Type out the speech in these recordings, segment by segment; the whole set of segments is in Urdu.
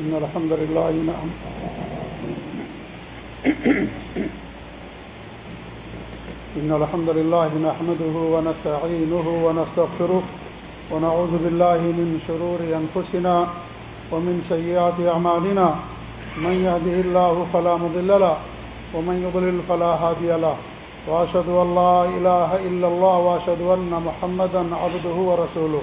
إن الحمد لله نعم. إن الحمد لله نحمده ونستعينه ونستغفره ونعوذ بالله من شرور أنفسنا ومن سيئات أعمالنا. من يهده الله فلا مضل له ومن يضلل فلا هادي له. وأشهد أن لا إله إلا الله وأشهد أن محمدا عبده ورسوله.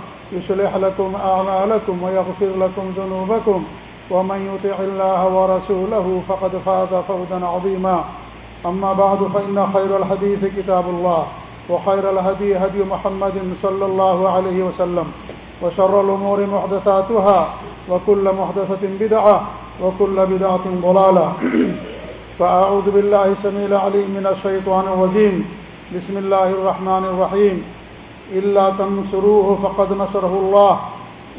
يصلح لكم أعمالكم ويغفر لكم ذنوبكم ومن يطع الله ورسوله فقد فاز فوزا عظيما. أما بعد، فإن خير الحديث كتاب الله، وخير الهدي هدي محمد صلى الله عليه وسلم، وشر الأمور محدثاتها، وكل محدثة بدعة، وكل بدعة ضلالة. فأعوذ بالله سميع العليم من الشيطان الرجيم. بسم الله الرحمن الرحيم. إلا تنصروه فقد نصره الله.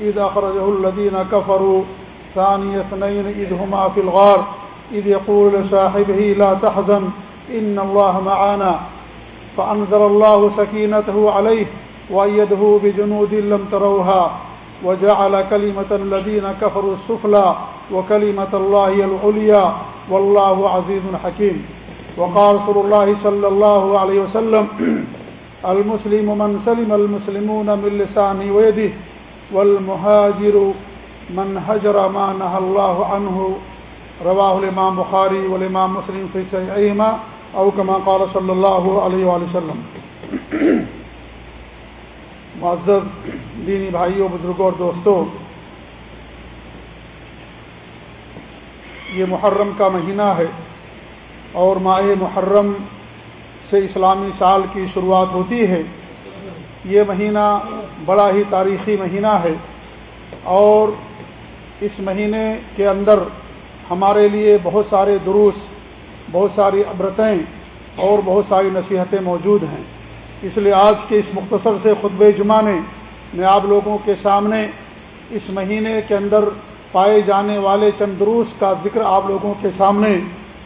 إذا أخرجه الذين كفروا، ثاني اثنين إذ هما في الغار. إذ يقول لصاحبه، لا تحزن، إن الله معنا. فأنزل الله سكينته عليه وأيده بجنود لم تروها. وجعل كلمة الذين كفروا السفلى وكلمة الله العليا والله عزيز حكيم. وقال رسول الله صلى الله عليه وسلم المسلم من سلم المسلمون من لسانه ويده والمهاجر من هجر ما نهى الله عنه. رواه الامام بخاری والامام مسلم في صحيحهما او كما قال صلى الله عليه وآله وسلم. معزز، دینی بھائیوں، بزرگوں اور دوستوں، یہ محرم کا مہینہ ہے اور ماہ محرم سے اسلامی سال کی شروعات ہوتی ہے۔ یہ مہینہ بڑا ہی تاریخی مہینہ ہے۔ اور اس مہینے کے اندر ہمارے لیے بہت سارے دروس، بہت ساری عبرتیں اور بہت ساری نصیحتیں موجود ہیں۔ اس لیے آج کے اس مختصر سے خطب جمعہ نے میں آپ لوگوں کے سامنے اس مہینے کے اندر پائے جانے والے چند دروس کا ذکر آپ لوگوں کے سامنے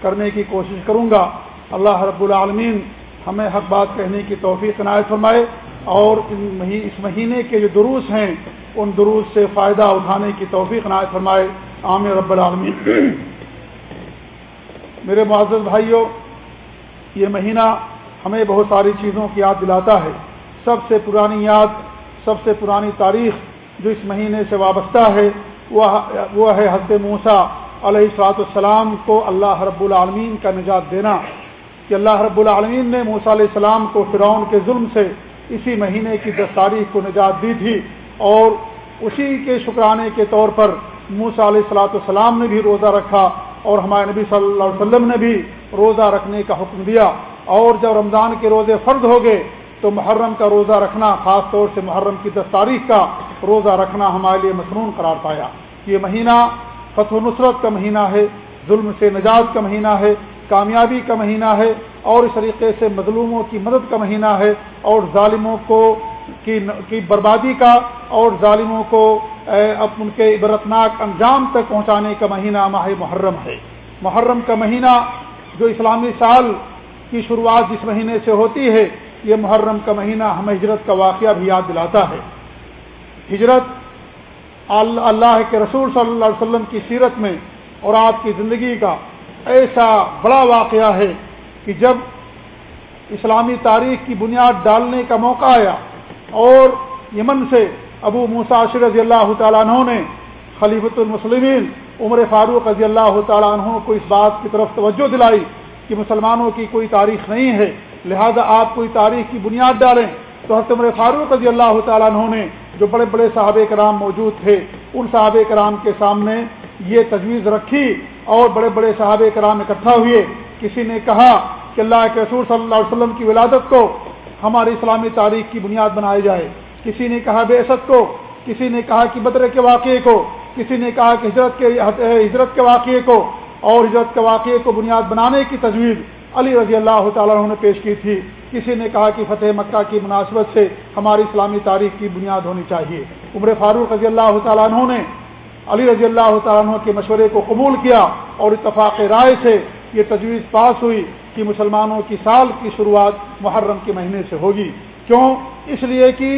کرنے کی کوشش کروں گا۔ اللہ رب العالمین ہمیں حق بات کہنے کی توفیق عنایت فرمائے اور اس مہینے کے جو دروس ہیں، ان دروس سے فائدہ اٹھانے کی توفیق عنایت فرمائے۔ عام رب العالمین۔ میرے معزز بھائیوں، یہ مہینہ ہمیں بہت ساری چیزوں کی یاد دلاتا ہے۔ سب سے پرانی یاد، سب سے پرانی تاریخ جو اس مہینے سے وابستہ ہے، وہ ہے حضرت موسا علیہ السلاۃ السلام کو اللہ رب العالمین کا نجات دینا۔ کہ اللہ رب العالمین نے موسیٰ علیہ السلام کو فرعون کے ظلم سے اسی مہینے کی دس تاریخ کو نجات دی تھی اور اسی کے شکرانے کے طور پر موسا علیہ السلاۃ السلام نے بھی روزہ رکھا اور ہمارے نبی صلی اللہ علیہ وسلم نے بھی روزہ رکھنے کا حکم دیا اور جب رمضان کے روزے فرض ہو گئے تو محرم کا روزہ رکھنا خاص طور سے محرم کی دس تاریخ کا روزہ رکھنا ہمارے لیے مصنون قرار پایا۔ یہ مہینہ فتح و نصرت کا مہینہ ہے، ظلم سے نجات کا مہینہ ہے کامیابی کا مہینہ ہے اور اس طریقے سے مظلوموں کی مدد کا مہینہ ہے اور ظالموں کو کی بربادی کا اور ظالموں کو ان کے عبرتناک انجام تک پہنچانے کا مہینہ ماہ محرم ہے۔ محرم کا مہینہ جو اسلامی سال کی شروعات جس مہینے سے ہوتی ہے، یہ محرم کا مہینہ ہمیں ہجرت کا واقعہ بھی یاد دلاتا ہے۔ ہجرت اللہ کے رسول صلی اللہ علیہ وسلم کی سیرت میں اور آپ کی زندگی کا ایسا بڑا واقعہ ہے کہ جب اسلامی تاریخ کی بنیاد ڈالنے کا موقع آیا اور یمن سے ابو مساشر رضی اللہ تعالیٰ عنہ نے خلیفۃ المسلمین عمر فاروق رضی اللہ تعالیٰ عنہ کو اس بات کی طرف توجہ دلائی کہ مسلمانوں کی کوئی تاریخ نہیں ہے، لہذا آپ کوئی تاریخ کی بنیاد ڈالیں۔ تو حضرت عمر فاروق رضی اللہ تعالیٰ عنہ نے جو بڑے بڑے صحابہ کرام موجود تھے، ان صحابہ کرام کے سامنے یہ تجویز رکھی اور بڑے بڑے صحابہ کرام اکٹھا ہوئے۔ کسی نے کہا کہ اللہ کے رسول صلی اللہ علیہ وسلم کی ولادت کو ہماری اسلامی تاریخ کی بنیاد بنائی جائے۔ کسی نے کہا بے کو، کسی نے کہا کہ بدر کے واقعے کو، کسی نے کہا کہ ہجرت کے ہجرت کے واقعے کو۔ اور ہجرت کے واقعے کو بنیاد بنانے کی تجویز علی رضی اللہ تعالیٰ نے پیش کی تھی۔ کسی نے کہا کہ فتح مکہ کی مناسبت سے ہماری اسلامی تاریخ کی بنیاد ہونی چاہیے۔ عمر فاروق رضی اللہ تعالیٰ عنہ نے علی رضی اللہ تعالیٰ عنہ کے مشورے کو قبول کیا اور اتفاق رائے سے یہ تجویز پاس ہوئی کہ مسلمانوں کی سال کی شروعات محرم کے مہینے سے ہوگی۔ کیوں؟ اس لیے کہ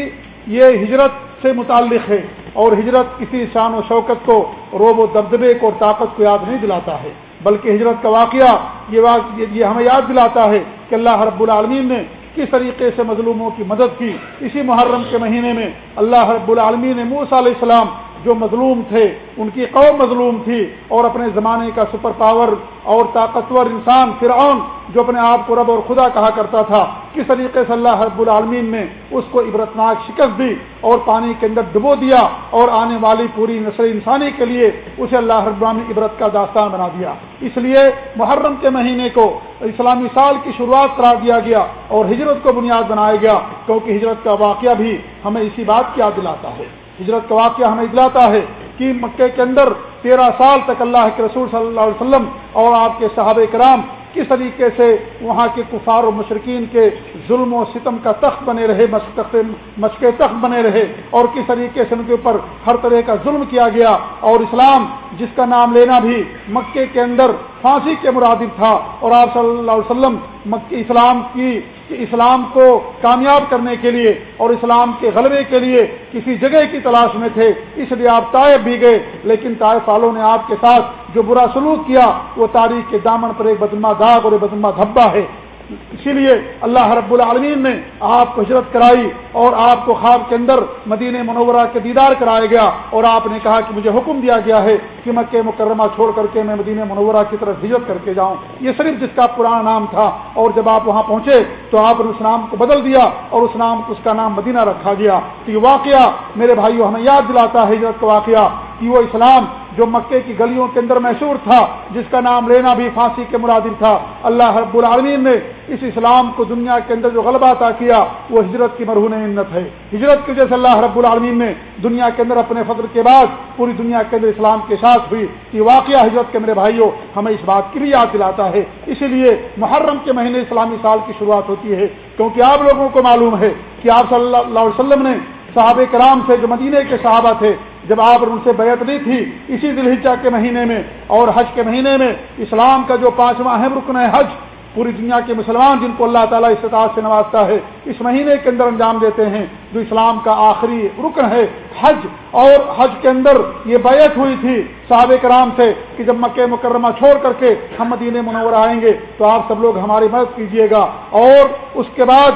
یہ ہجرت سے متعلق ہے اور ہجرت کسی شان و شوکت کو، روب و دبدبے کو اور طاقت کو یاد نہیں دلاتا ہے، بلکہ ہجرت کا واقعہ یہ ہمیں یاد دلاتا ہے کہ اللہ رب العالمین نے کس طریقے سے مظلوموں کی مدد کی۔ اسی محرم کے مہینے میں اللہ رب العالمین نے موسیٰ علیہ السلام جو مظلوم تھے، ان کی قوم مظلوم تھی اور اپنے زمانے کا سپر پاور اور طاقتور انسان فرعون جو اپنے آپ کو رب اور خدا کہا کرتا تھا، کس طریقے سے اللہ رب العالمین نے اس کو عبرتناک شکست دی اور پانی کے اندر ڈبو دیا اور آنے والی پوری نسل انسانی کے لیے اسے اللہ رب العالمین عبرت کا داستان بنا دیا۔ اس لیے محرم کے مہینے کو اسلامی سال کی شروعات قرار دیا گیا اور ہجرت کو بنیاد بنایا گیا، کیونکہ ہجرت کا واقعہ بھی ہمیں اسی بات کی یاد دلاتا ہے۔ ہجرت کا واقعہ ہمیں اجلاتا ہے کہ مکے کے اندر تیرہ سال تک اللہ کے رسول صلی اللہ علیہ وسلم اور آپ کے صحابہ کرام کس طریقے سے وہاں کے کفار و مشرقین کے ظلم و ستم کا تخت بنے رہے، مشق تخت بنے رہے، اور کس طریقے سے ان کے اوپر ہر طرح کا ظلم کیا گیا، اور اسلام جس کا نام لینا بھی مکے کے اندر پھانسی کے مرادب تھا، اور آپ صلی اللہ علیہ وسلم مکی اسلام کی اسلام کو کامیاب کرنے کے لیے اور اسلام کے غلبے کے لیے کسی جگہ کی تلاش میں تھے، اس لیے آپ طائف بھی گئے، لیکن طائف والوں نے آپ کے ساتھ جو برا سلوک کیا، وہ تاریخ کے دامن پر ایک بدما داغ اور ایک بدما دھبا ہے۔ اسی لیے اللہ رب العالمین نے آپ کو ہجرت کرائی اور آپ کو خواب کے اندر مدین منورہ کے دیدار کرایا گیا اور آپ نے کہا کہ مجھے حکم دیا گیا ہے کہ مکہ مکرمہ چھوڑ کر کے میں مدین منورہ کی طرف ہجرت کر کے جاؤں۔ یہ صرف جس کا پرانا نام تھا اور جب آپ وہاں پہنچے تو آپ نے اس نام کو بدل دیا اور اس نام اس کا نام مدینہ رکھا گیا۔ تو یہ واقعہ میرے بھائیوں ہمیں یاد دلاتا ہے ہجرت کا واقعہ۔ کہ وہ اسلام جو مکے کی گلیوں کے اندر مشہور تھا، جس کا نام لینا بھی پھانسی کے مرادر تھا۔ اللہ رب العالمین نے اس اسلام کو دنیا کے اندر جو غلبہ عطا کیا، وہ ہجرت کی مرہون منت ہے۔ ہجرت کی جیسے اللہ رب العالمین نے دنیا کے اندر اپنے فضر کے بعد پوری دنیا کے اندر اسلام کے ساتھ ہوئی۔ یہ واقعہ ہجرت کے میرے بھائیوں ہمیں اس بات کی بھی یاد دلاتا ہے۔ اسی لیے محرم کے مہینے اسلامی سال کی شروعات ہوتی ہے۔ کیونکہ آپ لوگوں کو معلوم ہے کہ آپ صلی اللہ علیہ وسلم نے صحابہ کرام سے جو مدینے کے صحابہ تھے جب آپ ان سے بیعت نہیں تھی اسی دلچا کے مہینے میں اور حج کے مہینے میں اسلام کا جو پانچواں اہم رکن ہے حج، پوری دنیا کے مسلمان جن کو اللہ تعالیٰ استطاعت سے نوازتا ہے، اس مہینے کے اندر انجام دیتے ہیں جو اسلام کا آخری رکن ہے حج۔ اور حج کے اندر یہ بیعت ہوئی تھی صحابہ کرام سے کہ جب مکہ مکرمہ چھوڑ کر کے ہم مدینہ منور آئیں گے تو آپ سب لوگ ہماری مدد کیجیے گا۔ اور اس کے بعد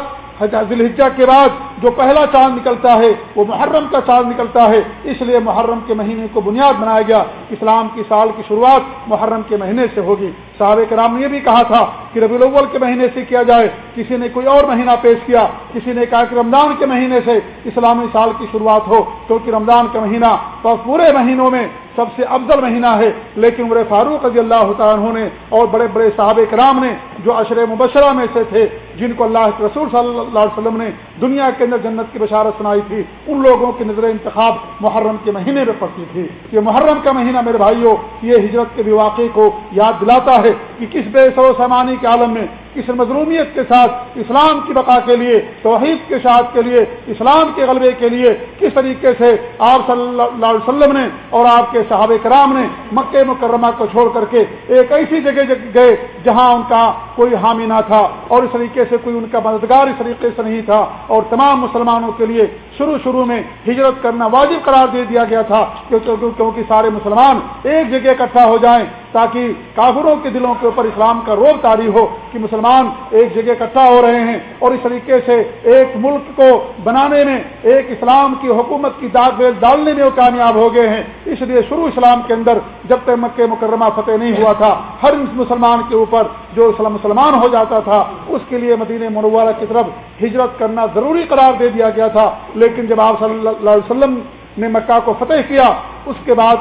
ذلحجہ کے بعد جو پہلا چاند نکلتا ہے، وہ محرم کا چاند نکلتا ہے۔ اس لیے محرم کے مہینے کو بنیاد بنایا گیا۔ اسلام کی سال کی شروعات محرم کے مہینے سے ہوگی۔ صحابہ کرام نے یہ بھی کہا تھا کہ ربی الاول کے مہینے سے کیا جائے۔ کسی نے کوئی اور مہینہ پیش کیا۔ کسی نے کہا کہ رمضان کے مہینے سے اسلامی سال کی شروعات ہو، کیونکہ رمضان کا مہینہ تو پورے مہینوں میں سب سے افضل مہینہ ہے۔ لیکن عمر فاروق رضی اللہ تعالیٰ نے اور بڑے بڑے صحابہ کرام نے جو عشر مبشرہ میں سے تھے جن کو اللہ کے رسول صلی اللہ علیہ وسلم نے دنیا کے اندر جنت کی بشارت سنائی تھی، ان لوگوں کی نظر انتخاب محرم کے مہینے میں پڑتی تھی۔ کہ محرم کا مہینہ میرے بھائیوں یہ ہجرت کے بھی واقعے کو یاد دلاتا ہے کہ کس بے سو سمانی کے عالم میں کس مظلومیت کے ساتھ اسلام کی بقا کے لیے، توحید کے شاعت کے لیے، اسلام کے غلبے کے لیے کس طریقے سے آپ صلی اللہ علیہ وسلم نے اور آپ کے صحابہ کرام نے مکہ مکرمہ کو چھوڑ کر کے ایک ایسی جگہ گئے جہاں ان کا کوئی حامی نہ تھا اور اس طریقے سے کوئی ان کا مددگار اس طریقے سے نہیں تھا اور تمام مسلمانوں کے لیے شروع شروع میں ہجرت کرنا واجب قرار دے دیا گیا تھا کیونکہ سارے مسلمان ایک جگہ اکٹھا ہو جائیں تاکہ کافروں کے دلوں کے اوپر اسلام کا روب تاری ہو کہ مسلمان ایک جگہ اکٹھا ہو رہے ہیں اور اس طریقے سے ایک ملک کو بنانے میں، ایک اسلام کی حکومت کی داغ بیل ڈالنے میں وہ کامیاب ہو گئے ہیں۔ اس لیے شروع اسلام کے اندر جب تک مکہ مکرمہ فتح نہیں ہوا تھا، ہر مسلمان کے اوپر جو اسلام مسلمان ہو جاتا تھا، اس کے لیے مدینہ منورہ کی طرف ہجرت کرنا ضروری قرار دے دیا گیا تھا۔ لیکن جب آپ صلی اللہ علیہ وسلم نے مکہ کو فتح کیا، اس کے بعد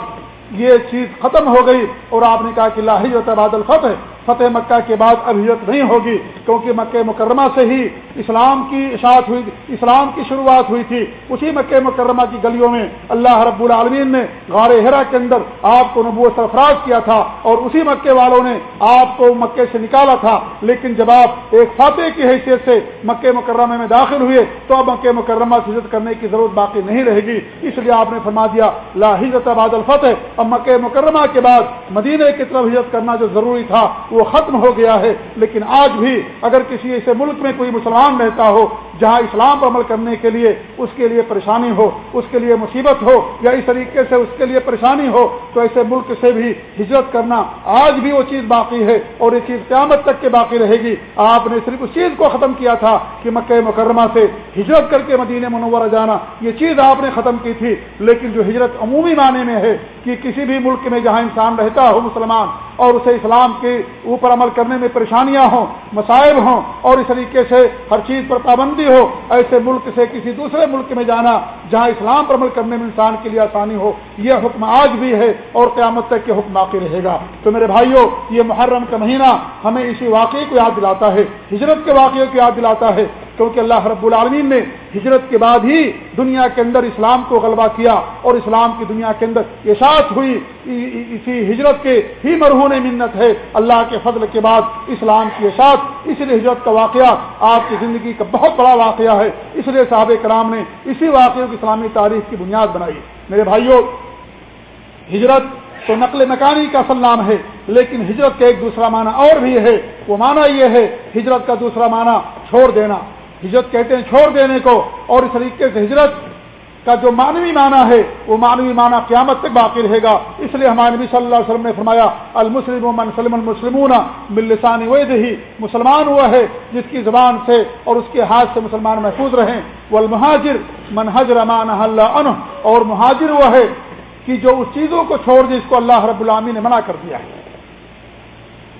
یہ چیز ختم ہو گئی اور آپ نے کہا کہ لاہی لا تباد الخط ہے۔ فتح مکہ کے بعد اب ہجرت نہیں ہوگی، کیونکہ مکہ مکرمہ سے ہی اسلام کی اشاعت ہوئی، اسلام کی شروعات ہوئی تھی۔ اسی مکہ مکرمہ کی گلیوں میں اللہ رب العالمین نے غار ہرا کے اندر آپ کو نبوت سرفراز کیا تھا اور اسی مکے والوں نے آپ کو مکے سے نکالا تھا۔ لیکن جب آپ ایک فاتح کی حیثیت سے مکہ مکرمہ میں داخل ہوئے، تو اب مکہ مکرمہ سے ہجرت کرنے کی ضرورت باقی نہیں رہے گی۔ اس لیے آپ نے فرما دیا، لا ہجرت آباد الفتح۔ اب مکہ مکرمہ کے بعد مدینہ کی طرف ہجرت کرنا جو ضروری تھا وہ ختم ہو گیا ہے لیکن آج بھی اگر کسی ایسے ملک میں کوئی مسلمان رہتا ہو جہاں اسلام پر عمل کرنے کے لیے اس کے لیے پریشانی ہو، اس کے لیے مصیبت ہو یا اس طریقے سے اس کے لیے پریشانی ہو، تو ایسے ملک سے بھی ہجرت کرنا آج بھی وہ چیز باقی ہے اور یہ چیز قیامت تک کے باقی رہے گی۔ آپ نے صرف اس چیز کو ختم کیا تھا کہ مکہ مکرمہ سے ہجرت کر کے مدینہ منورہ جانا، یہ چیز آپ نے ختم کی تھی۔ لیکن جو ہجرت عمومی معنی میں ہے کہ کسی بھی ملک میں جہاں انسان رہتا ہو مسلمان اور اسے اسلام کے اوپر عمل کرنے میں پریشانیاں ہوں مسائل ہوں، اور اس طریقے سے ہر چیز پر پابندی ہو، ایسے ملک سے کسی دوسرے ملک میں جانا جہاں اسلام پر عمل کرنے میں انسان کے لیے آسانی ہو، یہ حکم آج بھی ہے اور قیامت تک یہ حکم باقی رہے گا۔ تو میرے بھائیوں، یہ محرم کا مہینہ ہمیں اسی واقعے کو یاد دلاتا ہے، ہجرت کے واقعے کو یاد دلاتا ہے۔ کیونکہ اللہ رب العالمین نے ہجرت کے بعد ہی دنیا کے اندر اسلام کو غلبہ کیا اور اسلام کی دنیا کے اندر اشاعت ہوئی اسی ہجرت کے ہی مرہون منت ہے۔ اللہ کے فضل کے بعد اسلام کی اشاعت اس لیے ہجرت کا واقعہ آپ کی زندگی کا بہت بڑا واقعہ ہے۔ اس لیے صحابہ کرام نے اسی واقعے کو اسلامی تاریخ کی بنیاد بنائی۔ میرے بھائیوں ہجرت تو نقل مکانی کا اصل نام ہے، لیکن ہجرت کا ایک دوسرا معنی اور بھی ہے۔ وہ معنی یہ ہے، ہجرت کا دوسرا معنی چھوڑ دینا۔ ہجرت کہتے ہیں، چھوڑ دینے کو۔ اور اس طریقے سے ہجرت کا جو مانوی معنی ہے، وہ مانوی معنی قیامت تک باقی رہے گا۔ اس لیے ہمارے نبی صلی اللہ علیہ وسلم نے فرمایا، المسلم من سلم المسلمون ملسانی وید ہی مسلمان ہوا ہے جس کی زبان سے اور اس کے ہاتھ سے مسلمان محفوظ رہیں۔ وہ المہاجر منہجر امان اللہ عنہ۔ اور مہاجر ہوا ہے کہ جو اس چیزوں کو چھوڑ دے، اس کو اللہ رب العامی نے منع کر دیا ہے۔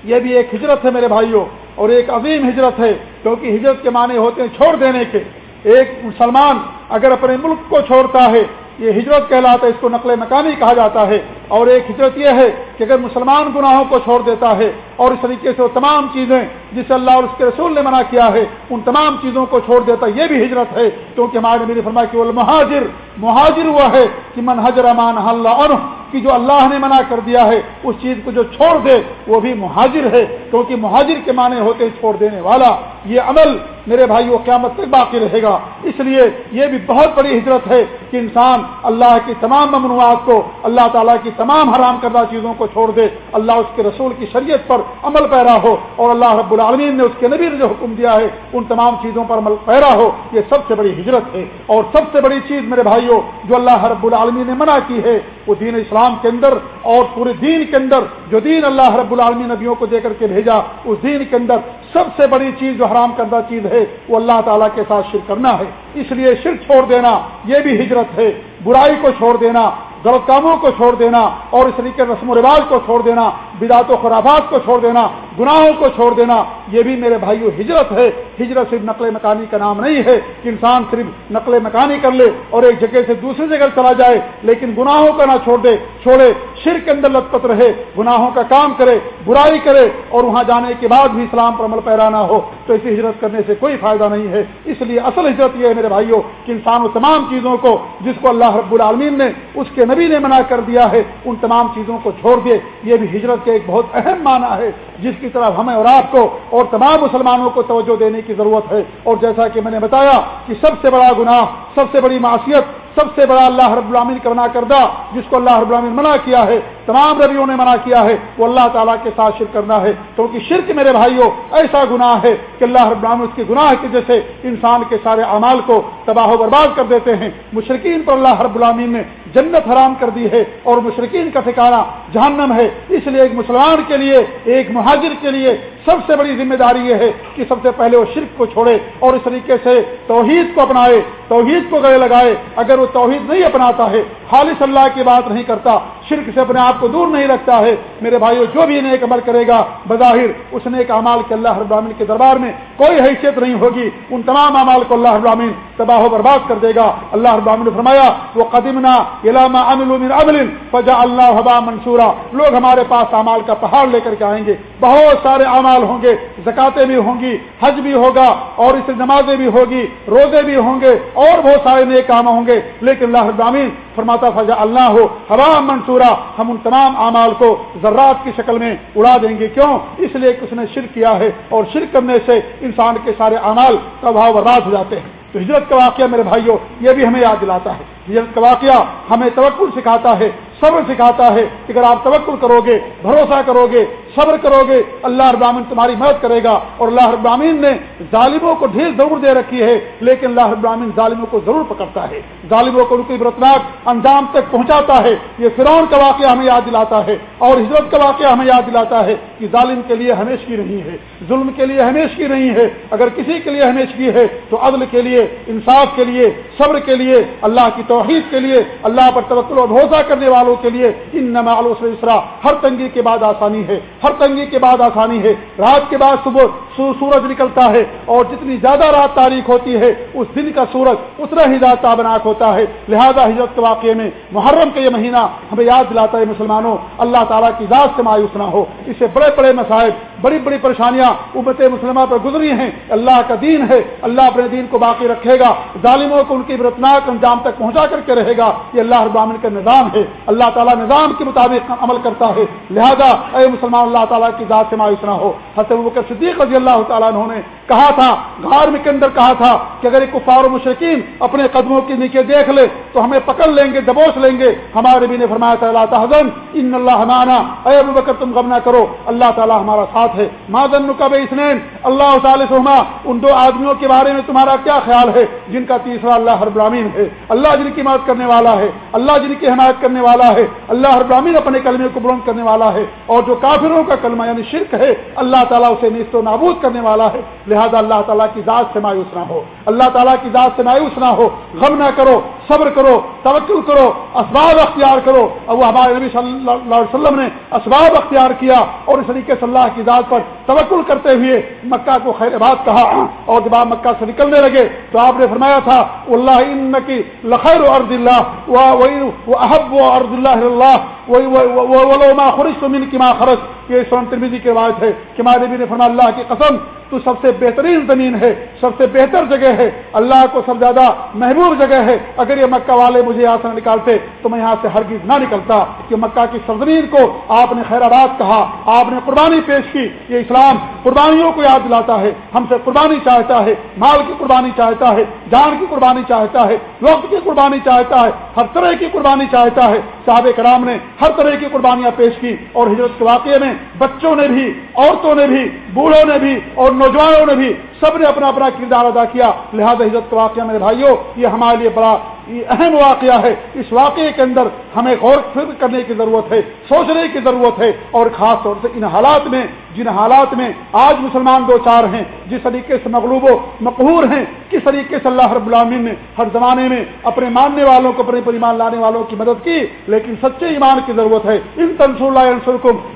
یہ بھی ایک ہجرت ہے میرے بھائیوں، اور ایک عظیم ہجرت ہے، کیونکہ ہجرت کے معنی ہوتے ہیں چھوڑ دینے کے۔ ایک مسلمان اگر اپنے ملک کو چھوڑتا ہے، یہ ہجرت کہلاتا ہے، اس کو نقل مکانی کہا جاتا ہے۔ اور ایک ہجرت یہ ہے کہ اگر مسلمان گناہوں کو چھوڑ دیتا ہے اور اس طریقے سے وہ تمام چیزیں جسے اللہ اور اس کے رسول نے منع کیا ہے، ان تمام چیزوں کو چھوڑ دیتا ہے یہ بھی ہجرت ہے۔ کیونکہ ہمارے میری فرما کہ وہ مہاجر مہاجر ہوا ہے کہ من حجر امان اللہ عنہ، کہ جو اللہ نے منع کر دیا ہے، اس چیز کو جو چھوڑ دے، وہ بھی مہاجر ہے۔ کیونکہ مہاجر کے معنی ہوتے چھوڑ دینے والا۔ یہ عمل میرے بھائی وہ قیامت تک باقی رہے گا۔ اس لیے یہ بھی بہت بڑی ہجرت ہے کہ انسان اللہ کی تمام ممنوعات کو اللہ تعالیٰ کی تمام حرام کردہ چیزوں کو چھوڑ دے، اللہ اس کے رسول کی شریعت پر عمل پیرا ہو اور اللہ رب العالمین نے اس کے نبی نے جو حکم دیا ہے، ان تمام چیزوں پر عمل پیرا ہو۔ یہ سب سے بڑی ہجرت ہے۔ اور سب سے بڑی چیز میرے بھائیوں، جو اللہ رب العالمین نے منع کی ہے، وہ دین اسلام کے اندر اور پورے دین کے اندر جو دین اللہ رب العالمین نبیوں کو دے کر کے بھیجا، اس دین کے اندر سب سے بڑی چیز جو حرام کردہ چیز ہے، وہ اللہ تعالیٰ کے ساتھ شرک کرنا ہے۔ اس لیے شرک چھوڑ دینا، یہ بھی ہجرت ہے۔ برائی کو چھوڑ دینا غلط کاموں کو چھوڑ دینا اور اس طریقے رسم و رواج کو چھوڑ دینا، بدعت و خرافات کو چھوڑ دینا گناہوں کو چھوڑ دینا، یہ بھی میرے بھائیو ہجرت ہے۔ ہجرت صرف نقل مکانی کا نام نہیں ہے کہ انسان صرف نقل مکانی کر لے اور ایک جگہ سے دوسری جگہ چلا جائے، لیکن گناہوں کا نہ چھوڑ دے، چھوڑے شر کے اندر لت پت رہے، گناہوں کا کام کرے، برائی کرے اور وہاں جانے کے بعد بھی اسلام پر عمل پیرانا ہو، تو ایسی ہجرت کرنے سے کوئی فائدہ نہیں ہے۔ اس لیے اصل ہجرت یہ ہے میرے بھائیوں کہ انسان وہ تمام چیزوں کو جس کو اللہ رب العالمین نے اس کے نبی نے منع کر دیا ہے، ان تمام چیزوں کو چھوڑ دے۔ یہ بھی ہجرت کا ایک بہت اہم معنی ہے، جس کی طرف ہمیں اور آپ کو اور تمام مسلمانوں کو توجہ دینے کی ضرورت ہے۔ اور جیسا کہ میں نے بتایا کہ سب سے بڑا گناہ، سب سے بڑی معاشیت سب سے بڑا اللہ رب العامین کا منع کردہ، جس کو اللہ رب العامین منع کیا ہے تمام ربیوں نے منع کیا ہے، وہ اللہ تعالیٰ کے ساتھ شرک کرنا ہے۔ کیونکہ شرک میرے بھائیوں، ایسا گناہ ہے کہ اللہ رب العامن اس کے گناہ کی جیسے انسان کے سارے اعمال کو تباہ و برباد کر دیتے ہیں۔ مشرقین پر اللہ رب العامین نے جنت حرام کر دی ہے اور مشرقین کا ٹھکانا جہنم ہے۔ اس لیے ایک مسلمان کے لیے، ایک مہاجر کے لیے سب سے بڑی ذمہ داری یہ ہے کہ سب سے پہلے وہ شرک کو چھوڑے اور اس طریقے سے توحید کو اپنائے، توحید کو گلے لگائے۔ اگر وہ توحید نہیں اپناتا ہے، خالص اللہ کی بات نہیں کرتا شرک سے اپنے آپ کو دور نہیں رکھتا ہے۔ میرے بھائیوں جو بھی نیک عمل کرے گا، بظاہر اس نیک امال کے اللہ ابراہین کے دربار میں کوئی حیثیت نہیں ہوگی۔ ان تمام اعمال کو اللہ ابراہین تباہ و برباد کر دے گا۔ اللہ ابراہین نے فرمایا وہ قدیمنا علامہ امل فجا اللہ حبا منصورہ لوگ ہمارے پاس اعمال کا پہاڑ لے کر کے آئیں گے۔ بہت سارے اعمال ہوں گے، زکاتیں بھی ہوں گی، حج بھی ہوگا، اور اس نمازیں بھی ہوگی، روزے بھی ہوں گے، اور بہت سارے نئے کام ہوں گے۔ لیکن اللہ ابراہین فرماتا فضا اللہ ہو ہوا منصورہ ہم ان تمام اعمال کو ذرات کی شکل میں اڑا دیں گے کیوں؟ اس لیے کہ اس نے شرک کیا ہے اور شرک کرنے سے انسان کے سارے اعمال تباہ برباد ہو جاتے ہیں۔ تو ہجرت کا واقعہ میرے بھائیوں، یہ بھی ہمیں یاد دلاتا ہے۔ ہجرت کا واقعہ ہمیں توقع سکھاتا ہے صبر سکھاتا ہے کہ اگر آپ توکل کرو گے، بھروسہ کرو گے، صبر کرو گے، اللہ ابراہین تمہاری مدد کرے گا اور اللہ ابراہین نے ظالموں کو ڈھیر ضرور دے رکھی ہے، لیکن اللہ ابراہین ظالموں کو ضرور پکڑتا ہے۔ ظالموں کو ان کی برتناک انجام تک پہنچاتا ہے۔ یہ فرعون کا واقعہ ہمیں یاد دلاتا ہے اور ہجرت کا واقعہ ہمیں یاد دلاتا ہے کہ ظالم کے لیے ہمیش کی نہیں ہے، ظلم کے لیے ہمیش کی نہیں ہے۔ اگر کسی کے لیے ہمیش کی ہے تو عدل کے لیے، انصاف کے لیے، صبر کے لیے، اللہ کی توحید کے لیے، اللہ پر توقل و بھروسہ کرنے والوں کے لیے ان نمال اسرا ہر تنگی کے بعد آسانی ہے، ہر تنگی کے بعد آسانی ہے۔ رات کے بعد صبح سورج نکلتا ہے اور جتنی زیادہ رات تاریخ ہوتی ہے، اس دن کا سورج اتنا ہی زیادہ تابناک ہوتا ہے۔ لہذا ہجرت کے واقعے میں محرم کا یہ مہینہ ہمیں یاد دلاتا ہے مسلمانوں، اللہ تعالیٰ کی ذات سے مایوس نہ ہو۔ اس سے بڑے بڑے مسائل، بڑی بڑی پریشانیاں امت مسلمہ پر گزری ہیں۔ اللہ کا دین ہے، اللہ اپنے دین کو باقی رکھے گا۔ ظالموں کو ان کی برتناک انجام تک پہنچا کر کے رہے گا۔ یہ اللہ ابامن کا نظام ہے۔ اللہ تعالیٰ نظام کے مطابق عمل کرتا ہے۔ لہذا اے مسلمان، اللہ تعالیٰ کی ذات سے مایوس نہ ہو۔ حسن صدیق رضی اللہ تعالیٰ نے کہا تھا گھر میں کے اندر کہا تھا کہ اگر ایک کفار و مشرقین اپنے قدموں کے نیچے دیکھ لے تو ہمیں پکڑ لیں گے دبوچ لیں گے۔ ہمارے بھی نے فرمایا تھا اللہ تعالیٰ ان اللہ ہمانا اے ابو بکر، تم غم نہ کرو، اللہ تعالیٰ ہمارا ساتھ ہے۔ مادن نقب اسنین اللہ تعالی سہما ان دو آدمیوں کے بارے میں تمہارا کیا خیال ہے؟ جن کا تیسرا اللہ ہر برامین ہے۔ اللہ جن کی مدد کرنے والا ہے، اللہ جن کی حمایت کرنے والا ہے، اللہ ہر برامین اپنے کلمے کو بلند کرنے والا ہے۔ اور جو کافروں کا کلمہ یعنی شرک ہے، اللہ تعالیٰ اسے نیست و نابود کرنے والا ہے، لہذا اللہ تعالیٰ کی ذات سے مایوس نہ ہو۔ اللہ تعالیٰ کی ذات سے مایوس نہ ہو۔ غم نہ کرو، صبر کرو، توکل کرو، اسباب اختیار کرو۔ اور وہ ہمارے نبی صلی اللہ علیہ وسلم نے اسباب اختیار کیا اور اس طریقے سے اللہ کی ذات پر توکل کرتے ہوئے مکہ کو خیر بات کہا۔ اور جب آپ مکہ سے نکلنے لگے تو آپ نے فرمایا تھا اللہ ان کی لخیر ارد اللہ وہ احب و ارد اللہ اللہ خرش تو من کی ماں خرش یہ سون ترمیزی کی روایت ہے کہ ماں نبی نے فرما اللہ کی قسم تو سب سے بہترین زمین ہے، سب سے بہتر جگہ ہے۔ اللہ کو سب زیادہ محبوب جگہ ہے۔ اگر یہ مکہ والے مجھے یہاں سے نکالتے، تو میں یہاں سے ہرگز نہ نکلتا۔ کہ مکہ کی سرزمین کو آپ نے خیر آباد کہا، آپ نے قربانی پیش کی۔ یہ اسلام قربانیوں کو یاد دلاتا ہے، ہم سے قربانی چاہتا ہے، مال کی قربانی چاہتا ہے، جان کی قربانی چاہتا ہے، وقت کی قربانی چاہتا ہے، ہر طرح کی قربانی چاہتا ہے۔ صاحب کرام نے ہر طرح کی قربانیاں پیش کی اور ہجرت کے واقعے میں بچوں نے بھی، عورتوں نے بھی بوڑھوں نے بھی اور نوجوانوں نے بھی سب نے اپنا اپنا کردار ادا کیا۔ لہٰذا عزت کا واقعہ میرے بھائیوں، یہ ہمارے لیے بڑا یہ اہم واقعہ ہے۔ اس واقعے کے اندر ہمیں غور فکر کرنے کی ضرورت ہے، سوچنے کی ضرورت ہے اور خاص طور سے ان حالات میں، جن حالات میں آج مسلمان دو چار ہیں، جس طریقے سے مغلوب و مقہور ہیں، کس طریقے سے اللہ رب العالمین نے ہر زمانے میں اپنے ماننے والوں کو، اپنے پر ایمان لانے والوں کی مدد کی۔ لیکن سچے ایمان کی ضرورت ہے۔ ان تنسول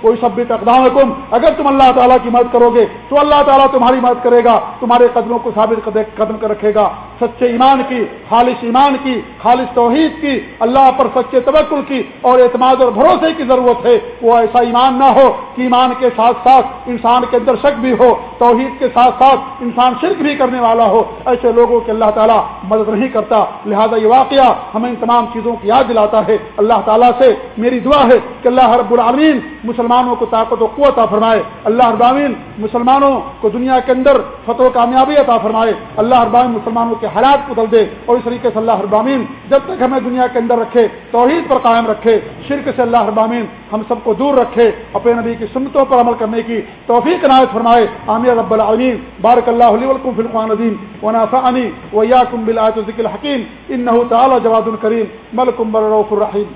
کوئی سب اقدام حکم اگر تم اللہ تعالیٰ کی مدد کرو گے، تو اللہ تعالیٰ تمہاری مدد کرے گا، تمہارے قدموں کو ثابت قدم کر رکھے گا۔ سچے ایمان کی، خالص ایمان کی خالص توحید کی، اللہ پر سچے توکل کی اور اعتماد اور بھروسے کی ضرورت ہے۔ وہ ایسا ایمان نہ ہو کہ ایمان کے ساتھ ساتھ انسان کے اندر شک بھی ہو، توحید کے ساتھ ساتھ انسان شرک بھی کرنے والا ہو۔ ایسے لوگوں کے اللہ تعالیٰ مدد نہیں کرتا۔ لہذا یہ واقعہ ہمیں ان تمام چیزوں کی یاد دلاتا ہے۔ اللہ تعالیٰ سے میری دعا ہے کہ اللہ رب العالمین مسلمانوں کو طاقت و قوت فرمائے۔ اللہ ابامین مسلمانوں کو دنیا کے اندر فتح و کامیابی عطا فرمائے۔ اللہ ابامین مسلمانوں کے حالات بدل دے اور اس طریقے سے اللہ ابامین جب تک ہمیں دنیا کے اندر رکھے، توحید پر قائم رکھے، شرک سے اللہ ابامین ہم سب کو دور رکھے، اپنے نبی کی سنتوں پر عمل کرنے کی توفیق عنایت فرمائے۔ عامر رب العالمین۔ بارک اللہ علیہ ولکم فی القرآن عظیم ونافعنی ویاکم بالآیت ذکر الحکیم، انہو تعالی جواد الکریم ملکم برروف الرحیم۔